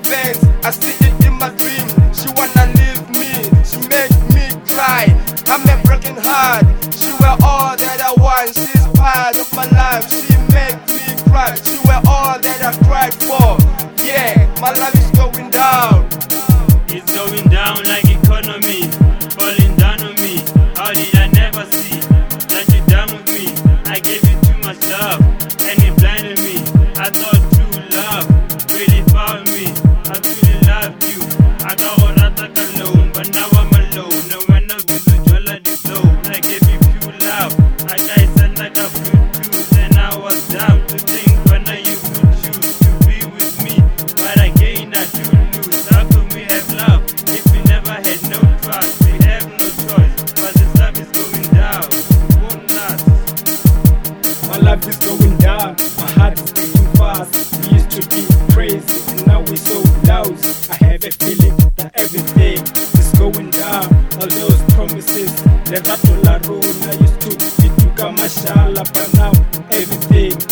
I see it in my dream. She wanna leave me. She make me cry. I'm a broken heart. She wear all that I want. She's part of my life. She make me cry. She wear all that I cried for. all those promises Leka dola road, I used to be Duka mashallah But now everything.